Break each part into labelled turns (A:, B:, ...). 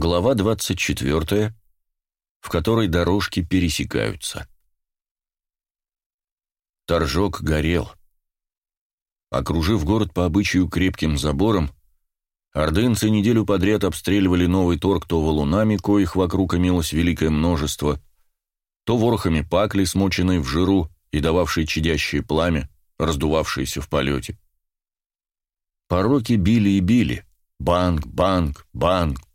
A: Глава 24, в которой дорожки пересекаются. Торжок горел. Окружив город по обычаю крепким забором, ордынцы неделю подряд обстреливали новый торг то валунами, коих вокруг имелось великое множество, то ворохами пакли, смоченной в жиру и дававшей чадящее пламя, раздувавшееся в полете. Пороки били и били. Банк, банк, банк,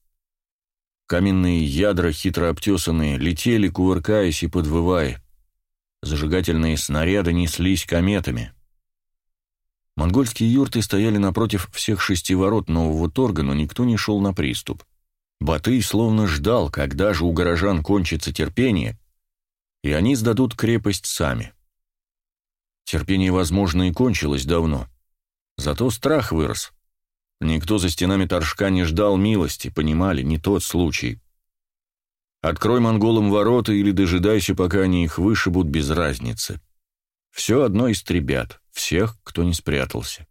A: Каменные ядра, хитро обтесанные, летели, кувыркаясь и подвывая. Зажигательные снаряды неслись кометами. Монгольские юрты стояли напротив всех шести ворот нового торга, но никто не шел на приступ. Батый словно ждал, когда же у горожан кончится терпение, и они сдадут крепость сами. Терпение, возможно, и кончилось давно. Зато страх вырос. Никто за стенами Торжка не ждал милости, понимали, не тот случай. Открой монголам ворота или дожидайся, пока они их вышибут без разницы. Все одно истребят, всех, кто не спрятался.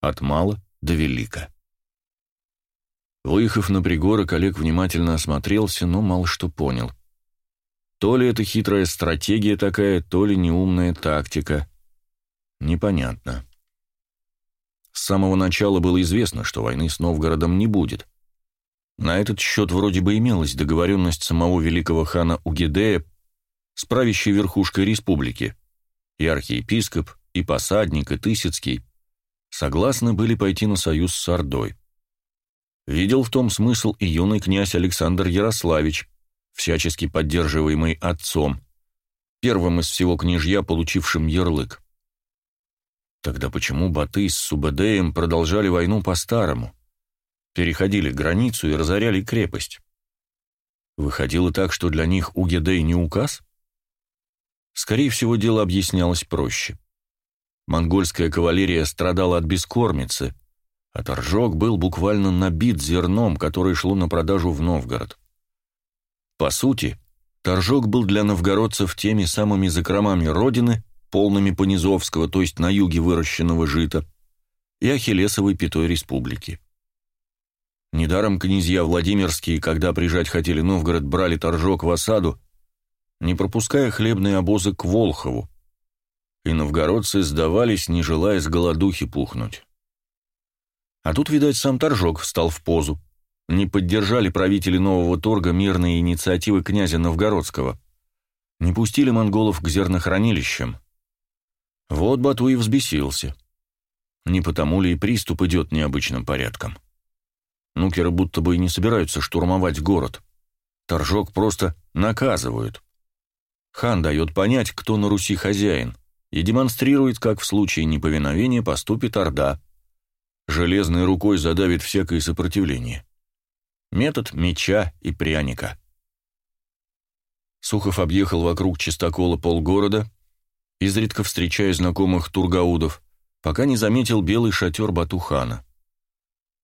A: От мала до велика. Выехав на пригорок, Олег внимательно осмотрелся, но мало что понял. То ли это хитрая стратегия такая, то ли неумная тактика. Непонятно. С самого начала было известно, что войны с Новгородом не будет. На этот счет вроде бы имелась договоренность самого великого хана Угидея с правящей верхушкой республики, и архиепископ, и посадник, и Тысяцкий согласны были пойти на союз с Ордой. Видел в том смысл и юный князь Александр Ярославич, всячески поддерживаемый отцом, первым из всего княжья, получившим ярлык. Тогда почему Баты с Субадеем продолжали войну по-старому? Переходили границу и разоряли крепость. Выходило так, что для них Угедей не указ? Скорее всего, дело объяснялось проще. Монгольская кавалерия страдала от бескормицы, а торжок был буквально набит зерном, которое шло на продажу в Новгород. По сути, торжок был для новгородцев теми самыми закромами родины, полными Понизовского, то есть на юге выращенного жита, и Ахиллесовой пятой республики. Недаром князья Владимирские, когда прижать хотели Новгород, брали торжок в осаду, не пропуская хлебные обозы к Волхову, и новгородцы сдавались, не желая с голодухи пухнуть. А тут, видать, сам торжок встал в позу. Не поддержали правители нового торга мирные инициативы князя Новгородского. Не пустили монголов к зернохранилищам. Вот Батуй взбесился. Не потому ли и приступ идет необычным порядком? Нукеры будто бы и не собираются штурмовать город. Торжок просто наказывают. Хан дает понять, кто на Руси хозяин, и демонстрирует, как в случае неповиновения поступит Орда. Железной рукой задавит всякое сопротивление. Метод меча и пряника. Сухов объехал вокруг чистокола полгорода, изредка встречая знакомых тургаудов, пока не заметил белый шатер Батухана.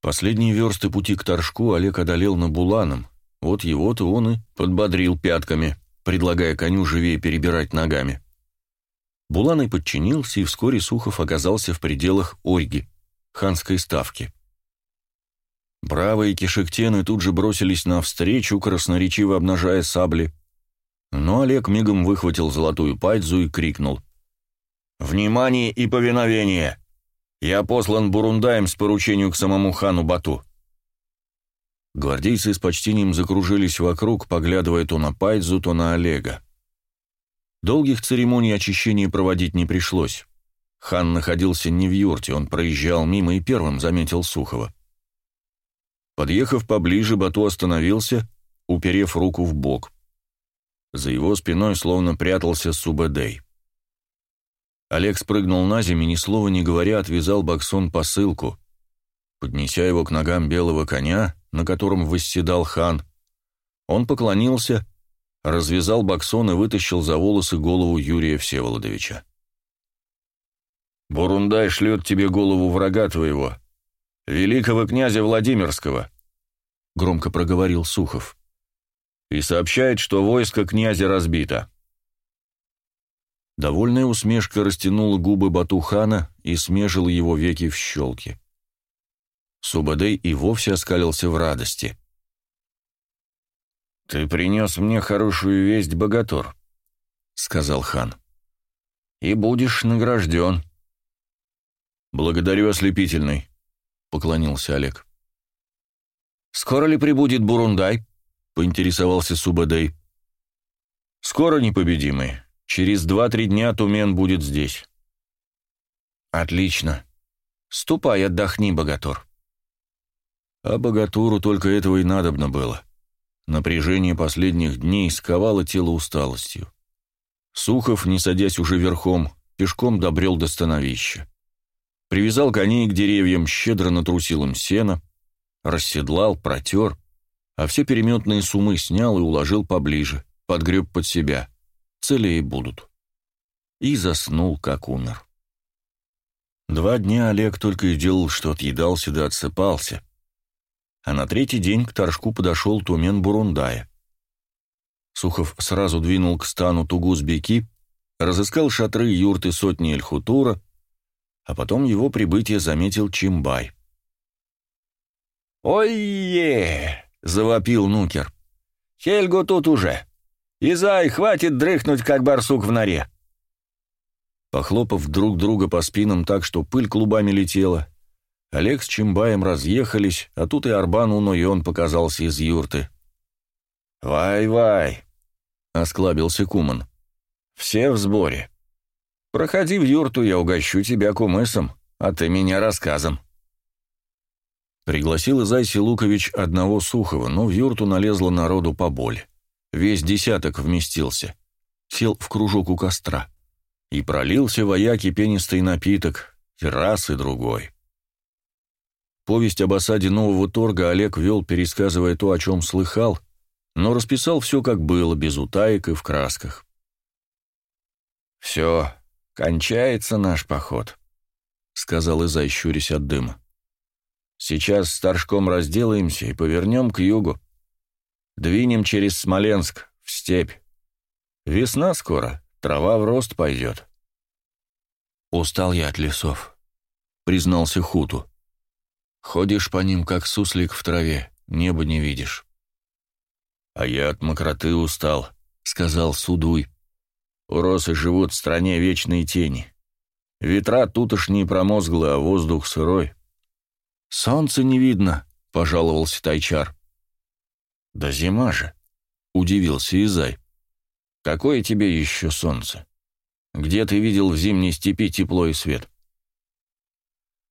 A: Последние версты пути к Торжку Олег одолел на Буланом, вот его-то он и подбодрил пятками, предлагая коню живее перебирать ногами. Буланой подчинился, и вскоре Сухов оказался в пределах Ольги, ханской ставки. Бравые кишектены тут же бросились навстречу, красноречиво обнажая сабли, но Олег мигом выхватил золотую пальцу и крикнул. «Внимание и повиновение! Я послан Бурундаем с поручением к самому хану Бату». Гвардейцы с почтением закружились вокруг, поглядывая то на Пайдзу, то на Олега. Долгих церемоний очищения проводить не пришлось. Хан находился не в юрте, он проезжал мимо и первым заметил Сухова. Подъехав поближе, Бату остановился, уперев руку в бок. За его спиной словно прятался Субэдэй. Олег спрыгнул на землю, ни слова не говоря, отвязал Баксон посылку. Поднеся его к ногам белого коня, на котором восседал хан, он поклонился, развязал Баксон и вытащил за волосы голову Юрия Всеволодовича. «Бурундай шлет тебе голову врага твоего, великого князя Владимирского», — громко проговорил Сухов, — «и сообщает, что войско князя разбито». Довольная усмешка растянула губы Батухана и смежила его веки в щелки. Субадей и вовсе оскалился в радости. «Ты принес мне хорошую весть, богатур», — сказал хан. «И будешь награжден». «Благодарю, ослепительный», — поклонился Олег. «Скоро ли прибудет Бурундай?» — поинтересовался Субадей. «Скоро, непобедимый. Через два-три дня Тумен будет здесь». «Отлично. Ступай, отдохни, богатур». А богатуру только этого и надобно было. Напряжение последних дней сковало тело усталостью. Сухов, не садясь уже верхом, пешком добрел до становища. Привязал коней к деревьям, щедро натрусил им сено, расседлал, протер, а все переметные сумы снял и уложил поближе, подгреб под себя. Целее будут. И заснул, как умер. Два дня Олег только и делал, что отъедался да отсыпался, а на третий день к торжку подошел Тумен Бурундая. Сухов сразу двинул к стану Тугузбеки, разыскал шатры юрты сотни Эльхутура, а потом его прибытие заметил Чимбай.
B: «Ой-е!» — завопил Нукер. «Хельгу тут уже! Изай, хватит дрыхнуть, как барсук в норе!»
A: Похлопав друг друга по спинам так, что пыль клубами летела, Олег с Чимбаем разъехались, а тут и Арбан Унойон показался из юрты.
B: «Вай-вай!» — осклабился Куман. «Все в сборе. Проходи в юрту, я угощу тебя кумысом, а ты меня рассказом».
A: Пригласил Изайси Лукович одного сухого, но в юрту налезло народу поболь. Весь десяток вместился. Сел в кружок у костра. И пролился вояки пенистый напиток, и раз, и другой. Повесть об осаде нового торга Олег вел, пересказывая то, о чем слыхал, но расписал все, как было, без утаек и в красках.
B: «Все, кончается наш поход», — сказал Изай, щурясь от дыма. «Сейчас с Торжком разделаемся и повернем к югу. Двинем через Смоленск, в степь. Весна скоро, трава в рост пойдет».
A: «Устал я от лесов», — признался Хуту. Ходишь по ним, как суслик в траве, небо не видишь. «А я от мокроты устал», — сказал Судуй. «Уросы живут в стране вечной тени. Ветра тутошние промозглые, а воздух сырой». «Солнца не видно», — пожаловался Тайчар. «Да зима же», — удивился Изай. «Какое тебе еще солнце? Где ты видел в зимней степи тепло и свет?»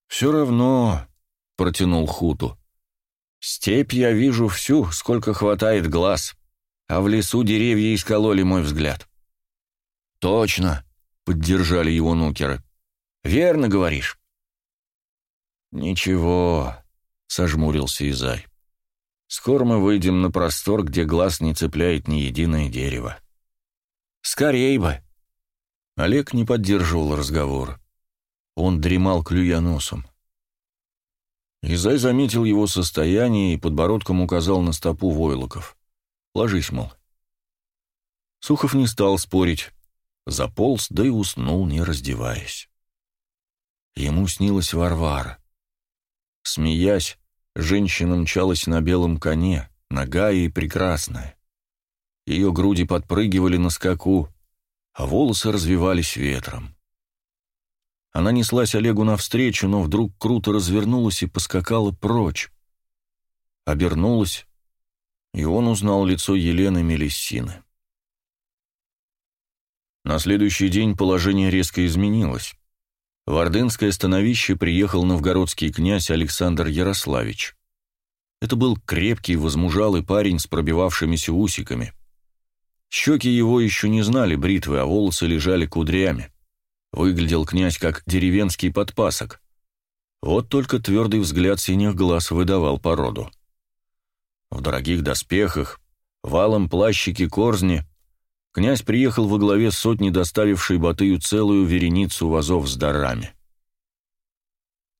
A: «Все равно», — протянул Хуту. «Степь я вижу всю, сколько хватает глаз, а в лесу деревья искололи мой взгляд». «Точно», — поддержали его нукеры. «Верно говоришь». «Ничего», — сожмурился Изай. «Скоро мы выйдем на простор, где глаз не цепляет ни единое дерево». «Скорей бы!» Олег не поддерживал разговор. Он дремал, клюя носом. Изай заметил его состояние и подбородком указал на стопу войлоков. «Ложись, мол». Сухов не стал спорить. Заполз, да и уснул, не раздеваясь. Ему снилась Варвара. Смеясь, женщина мчалась на белом коне, нагая и прекрасная. Ее груди подпрыгивали на скаку, а волосы развивались ветром. Она неслась Олегу навстречу, но вдруг круто развернулась и поскакала прочь. Обернулась, и он узнал лицо Елены Мелиссины. На следующий день положение резко изменилось. В Ордынское становище приехал новгородский князь Александр Ярославич. Это был крепкий, возмужалый парень с пробивавшимися усиками. Щеки его еще не знали бритвы, а волосы лежали кудрями. Выглядел князь как деревенский подпасок. Вот только твердый взгляд синих глаз выдавал породу. В дорогих доспехах, валом плащики корзни, князь приехал во главе сотни, доставившей Батыю целую вереницу вазов с дарами.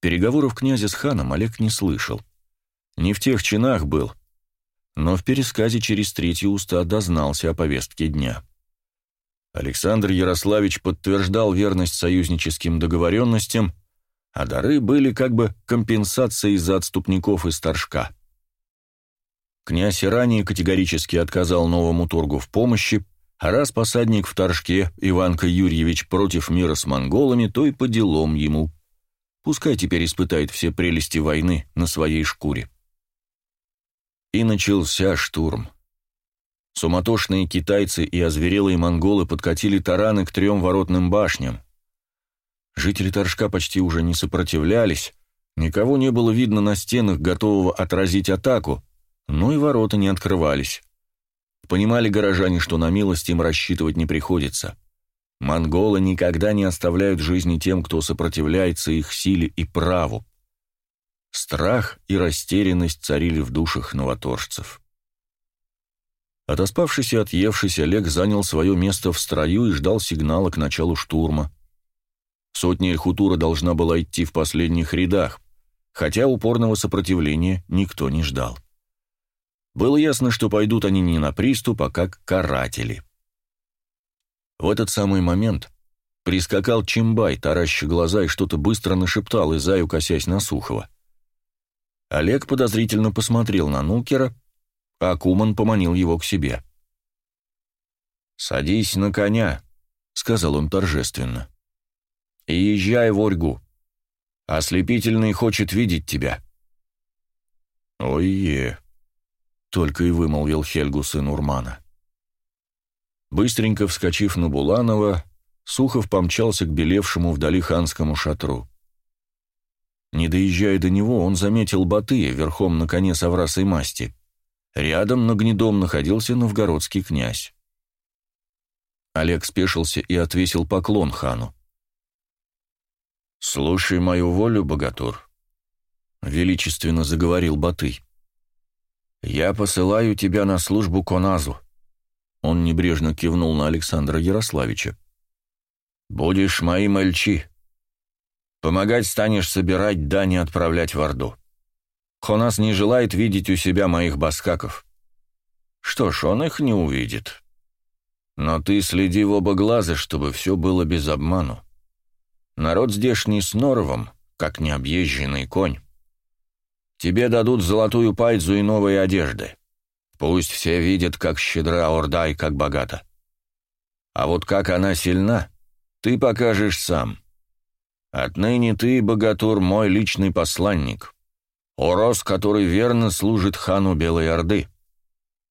A: Переговоров князя с ханом Олег не слышал. Не в тех чинах был, но в пересказе через третьи уста дознался о повестке дня. Александр Ярославич подтверждал верность союзническим договоренностям, а дары были как бы компенсацией за отступников из Торжка. Князь и ранее категорически отказал новому торгу в помощи, раз посадник в Торжке Иванка Юрьевич против мира с монголами, то и по делам ему. Пускай теперь испытает все прелести войны на своей шкуре. И начался штурм. Суматошные китайцы и озверелые монголы подкатили тараны к трем воротным башням. Жители Торжка почти уже не сопротивлялись, никого не было видно на стенах, готового отразить атаку, но и ворота не открывались. Понимали горожане, что на милость им рассчитывать не приходится. Монголы никогда не оставляют жизни тем, кто сопротивляется их силе и праву. Страх и растерянность царили в душах новоторжцев. Отоспавшись и отъевшись, Олег занял свое место в строю и ждал сигнала к началу штурма. Сотня Эльхутура должна была идти в последних рядах, хотя упорного сопротивления никто не ждал. Было ясно, что пойдут они не на приступ, а как каратели. В этот самый момент прискакал Чимбай, тараща глаза и что-то быстро нашептал Изаю, косясь на Сухова. Олег подозрительно посмотрел на Нукера, а Куман поманил его к себе. «Садись на коня», — сказал он торжественно и езжай в Ольгу. Ослепительный хочет видеть тебя». «Ой-е», — только и вымолвил Хельгу сын Урмана. Быстренько вскочив на Буланова, Сухов помчался к белевшему вдали ханскому шатру. Не доезжая до него, он заметил Батыя верхом на коне соврасой масти. Рядом на гнедом находился новгородский князь. Олег спешился и отвесил поклон хану. «Слушай мою волю, богатур», — величественно заговорил Батый. «Я посылаю тебя на службу Коназу». Он небрежно кивнул на Александра Ярославича. «Будешь моим эльчи. Помогать станешь собирать дани отправлять в Орду. Хонас не желает видеть у себя моих баскаков. Что ж, он их не увидит. Но ты следи в оба глаза, чтобы все было без обману. Народ здешний с норовом, как необъезженный конь. Тебе дадут золотую пайдзу и новые одежды. Пусть все видят, как щедра Орда и как богата. А вот как она сильна, ты покажешь сам. Отныне ты, богатур, мой личный посланник. Орос, который верно служит хану Белой Орды.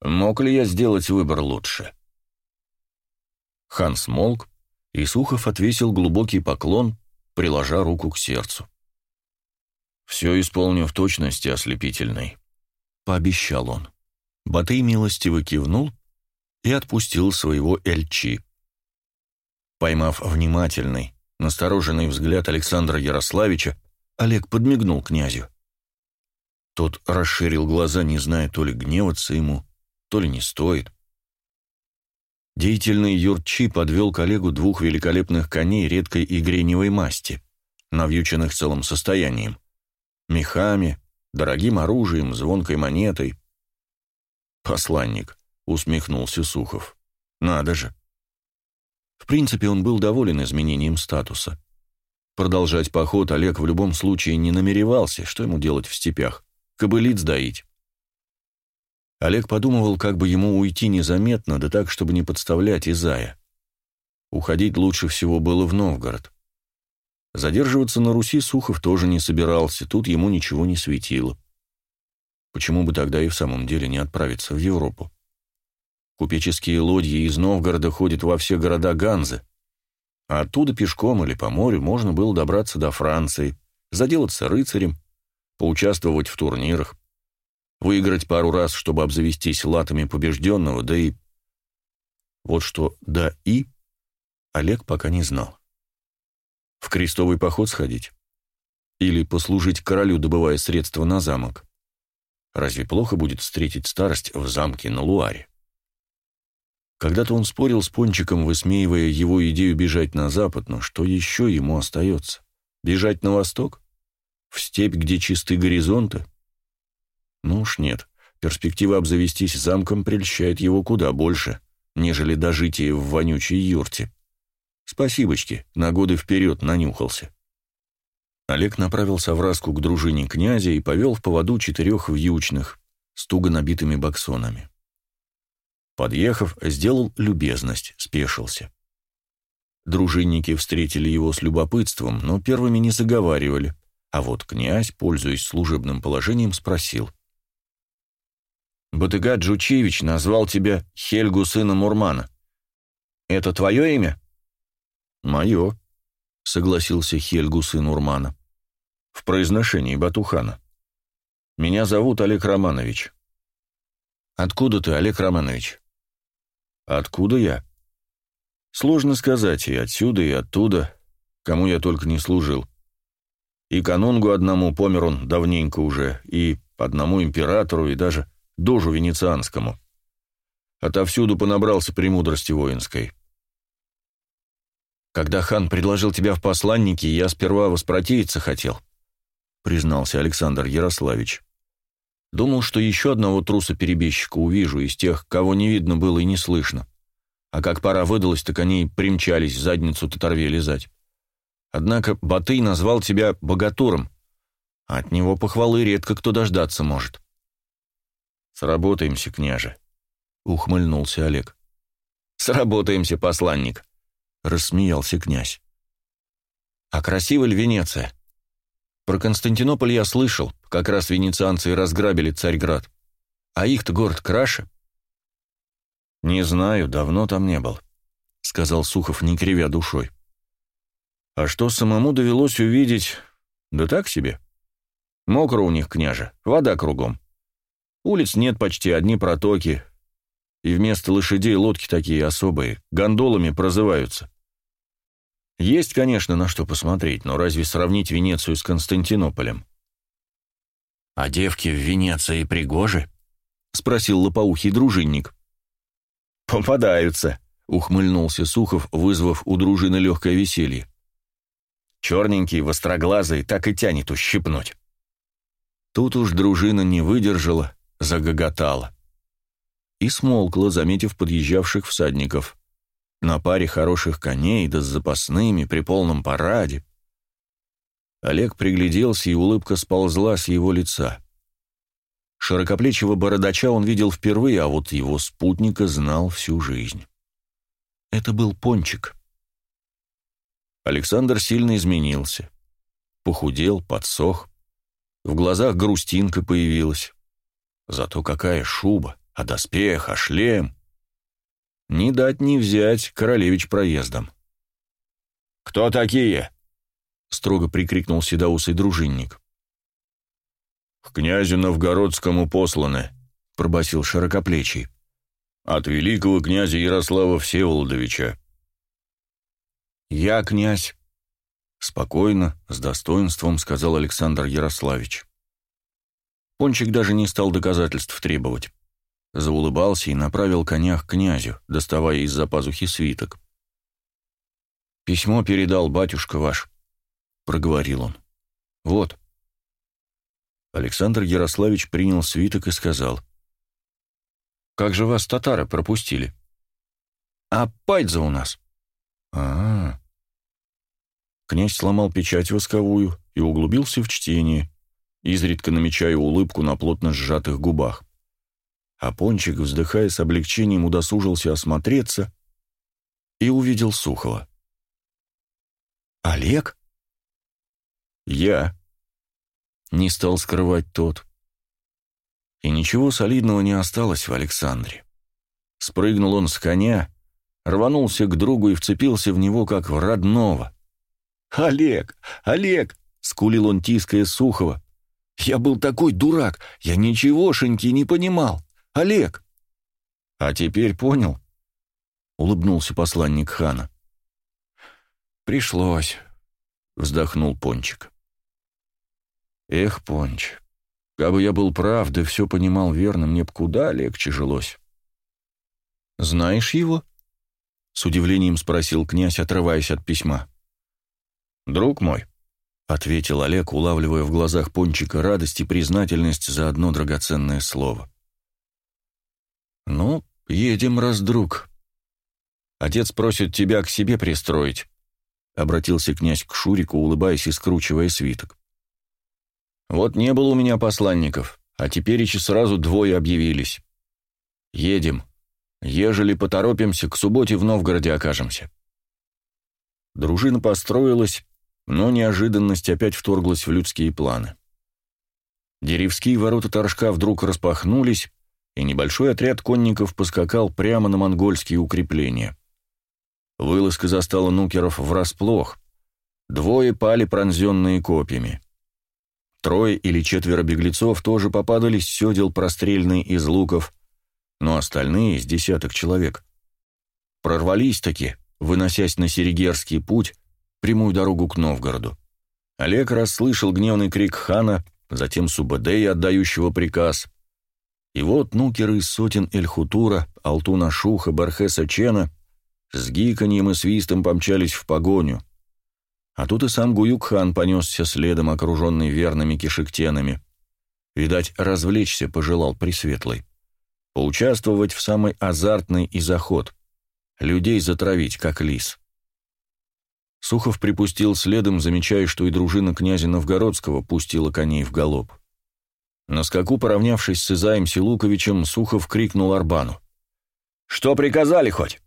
A: Мог ли я сделать выбор лучше?» Хан смолк, и Сухов отвесил глубокий поклон, приложа руку к сердцу. «Все исполню в точности ослепительной», — пообещал он. Батый милостиво кивнул и отпустил своего Эльчи. Поймав внимательный, настороженный взгляд Александра Ярославича, Олег подмигнул князю. Тот расширил глаза, не зная то ли гневаться ему, то ли не стоит. Деятельный Юрчи подвел коллегу двух великолепных коней редкой и греневой масти, навьюченных целым состоянием, мехами, дорогим оружием, звонкой монетой. «Посланник», — усмехнулся Сухов. «Надо же». В принципе, он был доволен изменением статуса. Продолжать поход Олег в любом случае не намеревался, что ему делать в степях, кобылиц доить. Олег подумывал, как бы ему уйти незаметно, да так, чтобы не подставлять Изая. Уходить лучше всего было в Новгород. Задерживаться на Руси Сухов тоже не собирался, тут ему ничего не светило. Почему бы тогда и в самом деле не отправиться в Европу? Купеческие лодьи из Новгорода ходят во все города Ганзы, а оттуда пешком или по морю можно было добраться до Франции, заделаться рыцарем, поучаствовать в турнирах выиграть пару раз, чтобы обзавестись латами побежденного, да и... Вот что «да и» Олег пока не знал. В крестовый поход сходить? Или послужить королю, добывая средства на замок? Разве плохо будет встретить старость в замке на Луаре? Когда-то он спорил с Пончиком, высмеивая его идею бежать на запад, но что еще ему остается? Бежать на восток? В степь, где чисты горизонты? Ну уж нет, перспектива обзавестись замком прельщает его куда больше, нежели дожитие в вонючей юрте. Спасибочки, на годы вперед нанюхался. Олег направился в Раску к дружине князя и повел в поводу четырех вьючных, с туго набитыми баксонами. Подъехав, сделал любезность, спешился. Дружинники встретили его с любопытством, но первыми не заговаривали, а вот князь, пользуясь служебным положением, спросил. «Батыга Джучевич назвал тебя Хельгу сына Мурмана. Это твое имя?» «Мое», — согласился Хельгу сын Урмана. «В произношении Батухана. Меня зовут Олег Романович». «Откуда ты, Олег Романович?» «Откуда я?» «Сложно сказать, и отсюда, и оттуда, кому я только не служил. И канунгу одному помер он давненько уже, и одному императору, и даже дожу венецианскому. Отовсюду понабрался премудрости воинской». «Когда хан предложил тебя в посланники, я сперва воспротивиться хотел», признался Александр Ярославич. «Думал, что еще одного труса-перебежчика увижу из тех, кого не видно было и не слышно. А как пора выдалась, так они примчались задницу татарве лизать. Однако Батый назвал тебя богатуром. От него похвалы редко кто дождаться может». «Сработаемся, княже», — ухмыльнулся Олег. «Сработаемся, посланник», рассмеялся князь. А красива ли Венеция? Про Константинополь я слышал, как раз венецианцы разграбили Царьград. А их-то город краше. Не знаю, давно там не был, сказал Сухов, не кривя душой. А что самому довелось увидеть, да так себе. Мокро у них, княже, вода кругом. Улиц нет почти, одни протоки. И вместо лошадей лодки такие особые, гондолами прозываются. Есть, конечно, на что посмотреть, но разве сравнить Венецию с Константинополем? «А девки в Венеции пригожи?» — спросил лопоухий дружинник. «Попадаются», — ухмыльнулся Сухов, вызвав у дружины легкое веселье. «Черненькие, востроглазые, так и тянет ущипнуть». Тут уж дружина не выдержала, загоготала. И смолкла, заметив подъезжавших всадников на паре хороших коней, да с запасными, при полном параде. Олег пригляделся, и улыбка сползла с его лица. Широкоплечего бородача он видел впервые, а вот его спутника знал всю жизнь. Это был Пончик. Александр сильно изменился. Похудел, подсох. В глазах грустинка появилась. Зато какая шуба, а доспех, а шлем. Не дать не взять королевич проездом. «Кто такие?» — строго прикрикнул седоусый дружинник. «К князю Новгородскому посланы», — пробасил широкоплечий. «От великого князя Ярослава Всеволодовича». «Я князь», — спокойно, с достоинством сказал Александр Ярославич. Пончик даже не стал доказательств требовать заулыбался и направил коня к князю, доставая из-за пазухи свиток. «Письмо передал батюшка ваш», — проговорил он. «Вот». Александр Ярославич принял свиток и сказал. «Как же вас татары пропустили?» «А Пайдза у нас». А, -а, а Князь сломал печать восковую и углубился в чтение, изредка намечая улыбку на плотно сжатых губах а Пончик, вздыхая с облегчением, удосужился осмотреться и увидел Сухова. «Олег?» «Я», — не стал скрывать тот. И ничего солидного не осталось в Александре. Спрыгнул он с коня, рванулся к другу и вцепился в него, как в родного. «Олег! Олег!» — скулил он, тиская Сухова. «Я был такой дурак, я ничегошеньки не понимал. Олег!» «А теперь понял?» — улыбнулся посланник хана. «Пришлось», — вздохнул Пончик. «Эх, Понч, как бы я был прав, да все понимал верно, мне б куда легче жилось». «Знаешь его?» — с удивлением спросил князь, отрываясь от письма. «Друг мой», — ответил Олег, улавливая в глазах Пончика радость и признательность за одно драгоценное слово. «Ну, едем, раз друг. Отец просит тебя к себе пристроить», — обратился князь к Шурику, улыбаясь и скручивая свиток. «Вот не было у меня посланников, а теперь еще сразу двое объявились. Едем. Ежели поторопимся, к субботе в Новгороде окажемся. Дружина построилась, но неожиданность опять вторглась в людские планы. Деревские ворота торжка вдруг распахнулись, и небольшой отряд конников поскакал прямо на монгольские укрепления. Вылазка застала нукеров врасплох. Двое пали пронзенные копьями. Трое или четверо беглецов тоже попадали с седел прострельные из луков, но остальные, из десяток человек, прорвались-таки, выносясь на Серегерский путь, прямую дорогу к Новгороду. Олег расслышал гневный крик хана, затем Субадея, отдающего приказ. И вот нукеры из сотен Эльхутура, Алтуна Шуха, Бархеса Чена с гиканьем и свистом помчались в погоню. А тут и сам Гуюк-хан понесся следом, окруженный верными кишектенами. Видать, развлечься пожелал Пресветлый. Поучаствовать в самый азартный и заход. Людей затравить, как лис. Сухов припустил следом, замечая, что и дружина князя Новгородского пустила коней в галоп. На скаку, поравнявшись с Изаем Силуковичем, Сухов крикнул Арбану. «Что приказали хоть?»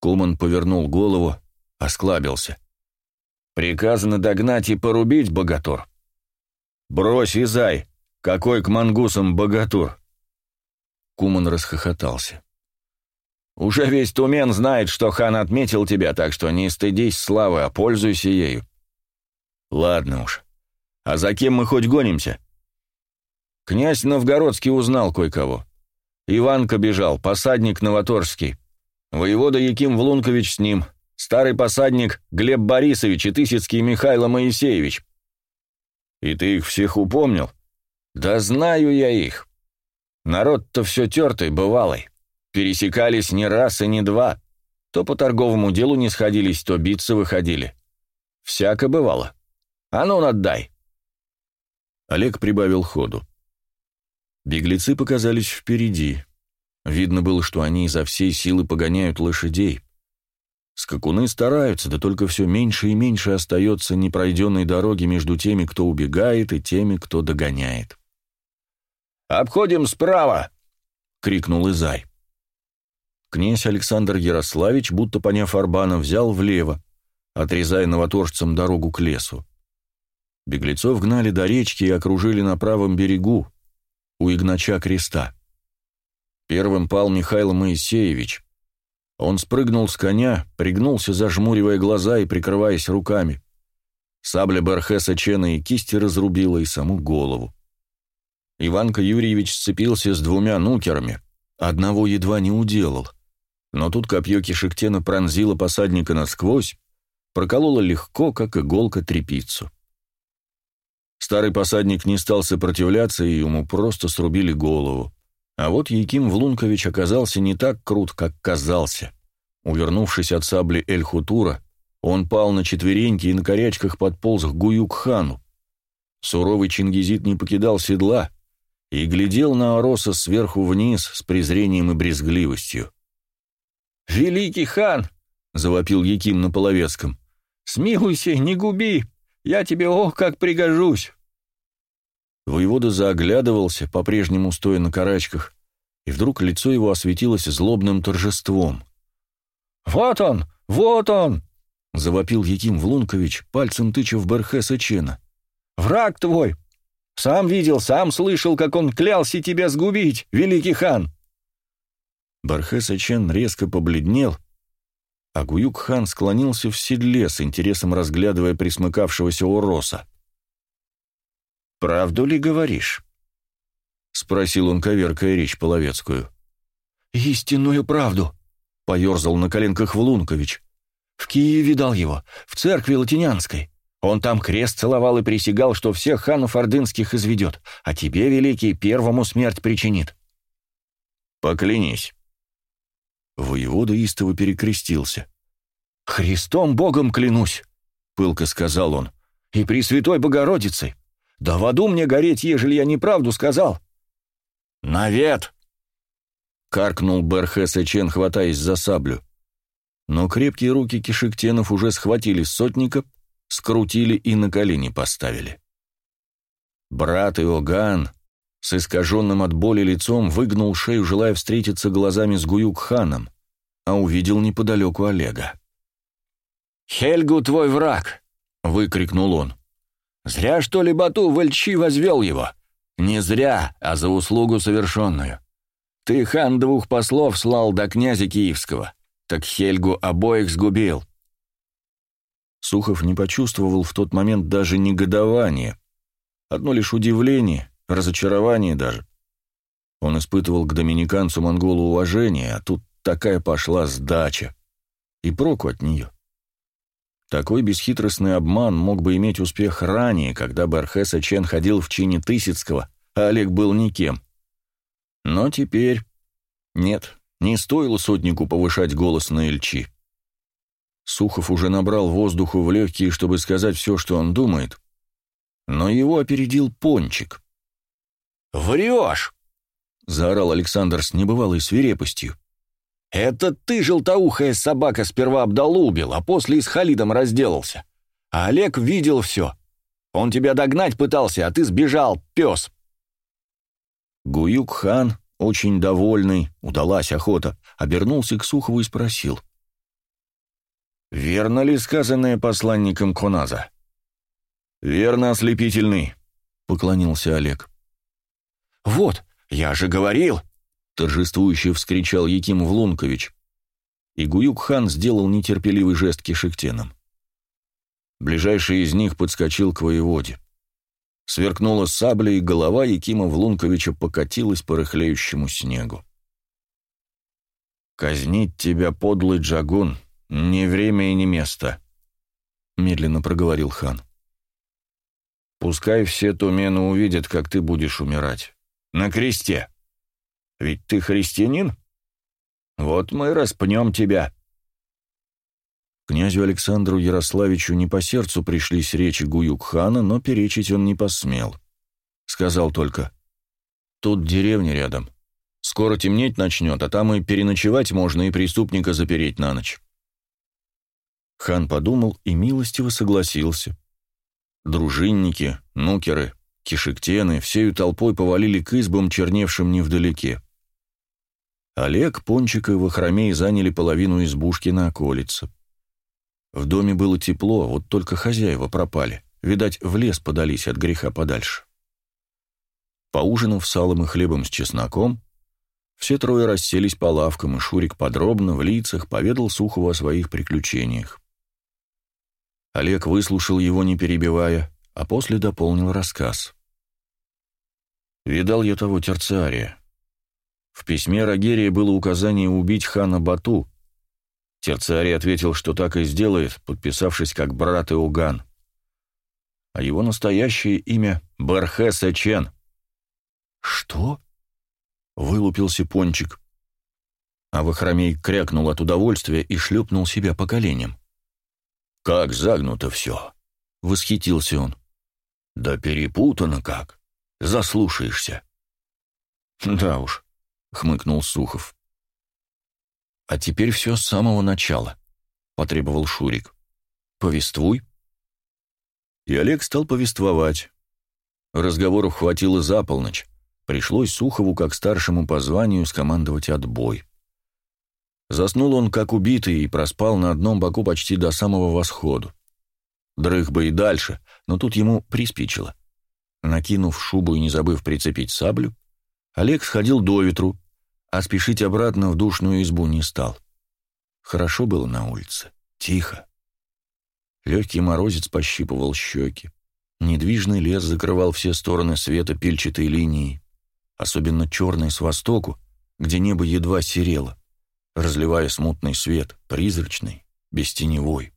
A: Кулман повернул голову, осклабился. «Приказано догнать и порубить богатур». «Брось, Изай! Какой к мангусам богатур?» Куман расхохотался. «Уже весь Тумен знает, что хан отметил тебя, так что не стыдись славы, а пользуйся ею». «Ладно уж. А за кем мы хоть гонимся?» Князь Новгородский узнал кое-кого. Иванка бежал, посадник Новоторжский. Воевода Яким Влункович с ним, старый посадник Глеб Борисович и Тысяцкий Михайло Моисеевич. И ты их всех упомнил? Да знаю я их. Народ-то все тертый, бывалый. Пересекались не раз и не два. То по торговому делу не сходились, то биться выходили. Всяко бывало. А ну, отдай. Олег прибавил ходу. Беглецы показались впереди. Видно было, что они изо всей силы погоняют лошадей. Скакуны стараются, да только все меньше и меньше остается непройденной дороги между теми, кто убегает, и теми, кто догоняет. «Обходим справа!» — крикнул Изай. Князь Александр Ярославич, будто поняв Арбана, взял влево, отрезая новоторжцам дорогу к лесу. Беглецов гнали до речки и окружили на правом берегу, у Игнача креста. Первым пал Михаил Моисеевич. Он спрыгнул с коня, пригнулся, зажмуривая глаза и прикрываясь руками. Сабля Бархеса Чена и кисти разрубила и саму голову. Иванка Юрьевич сцепился с двумя нукерами, одного едва не уделал. Но тут копье Кишектена пронзило посадника насквозь, прокололо легко, как иголка трепицу. Старый посадник не стал сопротивляться, и ему просто срубили голову. А вот Яким Влункович оказался не так крут, как казался. Увернувшись от сабли Эль-Хутура, он пал на четвереньки и на корячках подполз к Гуюк-хану. Суровый чингизит не покидал седла и глядел на Ороса сверху вниз с презрением и брезгливостью. «Великий хан!» — завопил Яким на половецком. «Смилуйся, не губи! Я тебе, ох, как пригожусь!» Воевода заоглядывался, по-прежнему стоя на карачках, и вдруг лицо его осветилось злобным торжеством. «Вот он! Вот он!» — завопил Яким Влункович, пальцем тыча в Берхеса Чена. «Враг твой! Сам видел, сам слышал, как он клялся тебя сгубить, великий хан!» Бархеса Чен резко побледнел, а Гуюк-хан склонился в седле, с интересом разглядывая присмыкавшегося уроса. «Правду ли говоришь?» — спросил он, коверкая речь половецкую. «Истинную правду», — поерзал на коленках Влункович. «В Киеве видал его, в церкви Латинянской. Он там крест целовал и присягал, что всех ханов ордынских изведет, а тебе, великий, первому смерть причинит». «Поклянись», Воевода истово перекрестился. «Христом Богом клянусь!» — пылко сказал он. «И Пресвятой Богородицей! Да в аду мне гореть, ежели я неправду сказал!» «Навет!» — каркнул Берхес Чен, хватаясь за саблю. Но крепкие руки кишектенов уже схватили сотника, скрутили и на колени поставили. Брат Иоганн, с искаженным от боли лицом, выгнул шею, желая встретиться глазами с Гуюк-ханом, а увидел неподалеку Олега.
B: «Хельгу твой враг!» — выкрикнул он. «Зря, что ли, Бату в Эльчи возвел его? Не зря, а за услугу совершенную. Ты, хан, двух послов слал до князя Киевского, так Хельгу обоих сгубил».
A: Сухов не почувствовал в тот момент даже негодования, одно лишь удивление, разочарование даже. Он испытывал к доминиканцу-монголу уважение, а тут такая пошла сдача. И проку от нее. Такой бесхитростный обман мог бы иметь успех ранее, когда бы Археса Чен ходил в чине Тысяцкого, а Олег был никем. Но теперь... Нет, не стоило сотнику повышать голос на Ильчи. Сухов уже набрал воздуху в легкие, чтобы сказать все, что он думает, но его опередил Пончик.
B: «Врешь!» — заорал Александр с небывалой свирепостью. «Это ты, желтоухая собака, сперва Абдалу убил, а после и с Халидом разделался. А Олег видел все. Он тебя догнать пытался, а ты сбежал, пес!»
A: Гуюк-хан, очень довольный, удалась охота, обернулся к Сухову и спросил. «Верно ли сказанное посланником Коназа?» «Верно, ослепительный», — поклонился Олег.
B: «Вот, я же говорил!» — торжествующе вскричал Яким Влункович.
A: И Гуюк-хан сделал нетерпеливый жест кишектеном. Ближайший из них подскочил к воеводе. Сверкнула сабля, и голова Якима Влунковича покатилась по рыхлеющему снегу. «Казнить тебя, подлый джагун, не время и не место», — медленно проговорил хан. «Пускай все тумены увидят, как ты будешь умирать. На кресте. Ведь ты христианин? Вот мы распнем тебя». Князю Александру Ярославичу не по сердцу пришлись речи Гуюк-хана, но перечить он не посмел. Сказал только, «Тут деревня рядом. Скоро темнеть начнет, а там и переночевать можно, и преступника запереть на ночь». Хан подумал и милостиво согласился. Дружинники, нукеры, кишектены всею толпой повалили к избам, черневшим невдалеке. Олег, Пончик и Вахромей заняли половину избушки на околице. В доме было тепло, вот только хозяева пропали. Видать, в лес подались от греха подальше. Поужинав салом и хлебом с чесноком, все трое расселись по лавкам, и Шурик подробно, в лицах, поведал Сухову о своих приключениях. Олег выслушал его, не перебивая, а после дополнил рассказ. «Видал я того терциария. В письме Рагерии было указание убить хана Бату. Терциарий ответил, что так и сделает, подписавшись как брат Иоганн. А его настоящее имя — Бархеса Чен. «Что?» — вылупился Пончик. А Вахромей крякнул от удовольствия и шлепнул себя по коленям. «Как загнуто все!» — восхитился он. «Да перепутано как! Заслушаешься!» «Да уж», — хмыкнул Сухов. «А теперь все с самого начала», — потребовал Шурик. «Повествуй». И Олег стал повествовать. Разговоров хватило за полночь. Пришлось Сухову, как старшему по званию, скомандовать отбой. Заснул он, как убитый, и проспал на одном боку почти до самого восхода. Дрых бы и дальше, но тут ему приспичило. Накинув шубу и не забыв прицепить саблю, Олег сходил до ветру, а спешить обратно в душную избу не стал. Хорошо было на улице, тихо. Легкий морозец пощипывал щеки. Недвижный лес закрывал все стороны света пильчатой линии, особенно черной с востоку, где небо едва серело, разливая смутный свет, призрачный, бестеневой.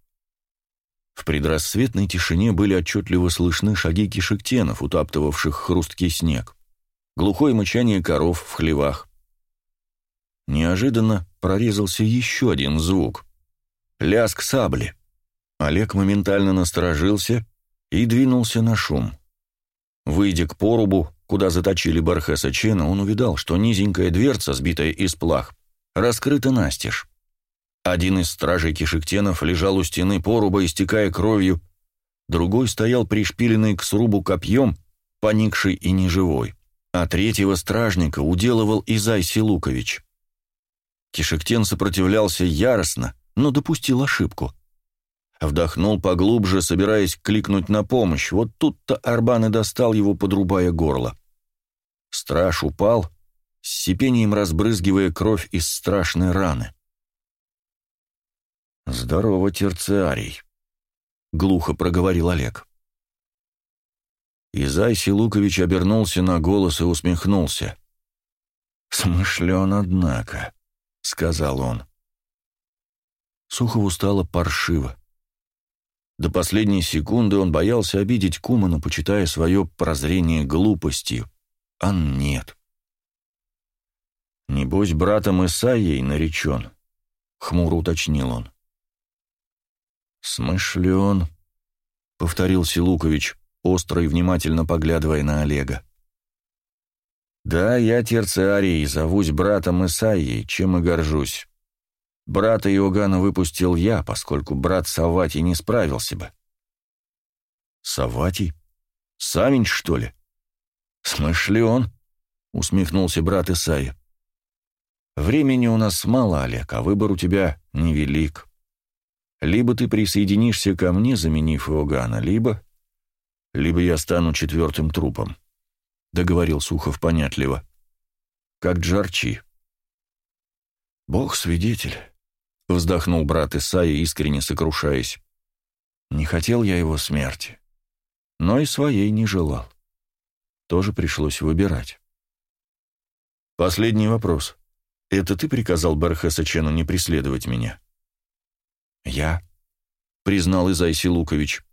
A: В предрассветной тишине были отчетливо слышны шаги кишектенов, утаптывавших хрусткий снег, глухое мычание коров в хлевах. Неожиданно прорезался еще один звук. Лязг сабли. Олег моментально насторожился и двинулся на шум. Выйдя к порубу, куда заточили Бархеса Чена, он увидал, что низенькая дверца, сбитая из плах, раскрыта настежь. Один из стражей кишектенов лежал у стены поруба, истекая кровью, другой стоял пришпиленный к срубу копьем, поникший и неживой.
B: а третьего стражника уделывал Изай Силукович. Кишектен сопротивлялся яростно, но допустил ошибку. Вдохнул поглубже, собираясь кликнуть на помощь. Вот тут-то Арбан и достал его, подрубая горло. Страж упал, с сипением разбрызгивая кровь из страшной раны. «Здорово, терциарий», — глухо проговорил Олег. Изай Силукович обернулся на голос и усмехнулся. «Смышлен, однако», — сказал он. Сухову стало паршиво. До последней секунды он боялся обидеть Кумана, почитая свое прозрение глупостью. А нет. «Небось, братом Исаией наречен», — хмуро уточнил он. «Смышлен», — повторил Силукович остро и внимательно поглядывая на Олега. «Да, я терциарий, зовусь братом Исаией, чем и горжусь. Брата Иоганна выпустил я, поскольку брат Савати не справился бы». «Савати? Самень, что ли?» «Смышли он», — усмехнулся брат Исаия. «Времени у нас мало, Олег, а выбор у тебя невелик. Либо ты присоединишься ко мне, заменив Иоганна, либо либо я стану четвертым трупом», — договорил Сухов понятливо. «Как Джарчи». «Бог свидетель», — вздохнул брат Исаия, искренне сокрушаясь. «Не хотел я его смерти, но и своей не желал. Тоже пришлось выбирать». «Последний вопрос. Это ты приказал Бархеса Чену не преследовать меня?» «Я», — признал Изайси Лукович.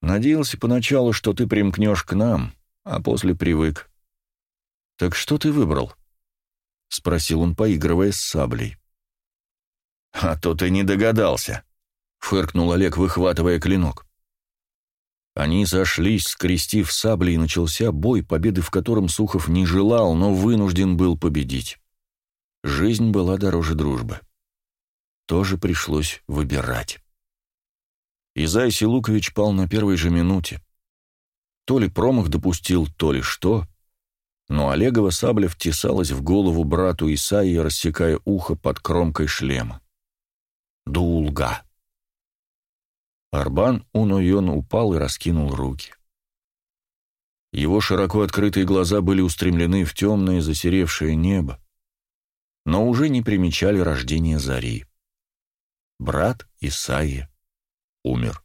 B: Надеялся поначалу, что ты примкнешь к нам, а после привык. Так что ты выбрал? — спросил он, поигрывая с саблей. «А то ты не догадался», — фыркнул Олег, выхватывая клинок. Они сошлись, скрестив сабли, и начался бой, победы в котором Сухов не желал, но вынужден был победить. Жизнь была дороже дружбы. Тоже пришлось выбирать. Изай Силукович пал на первой же минуте. То ли промах допустил, то ли что. Но Олегова сабля втесалась в голову брату Исаии, рассекая ухо под кромкой шлема. Дулга. Арбан Унойон упал и раскинул руки. Его широко открытые глаза были устремлены в темное засеревшее небо, но уже не примечали рождения зари. Брат Исаия умер.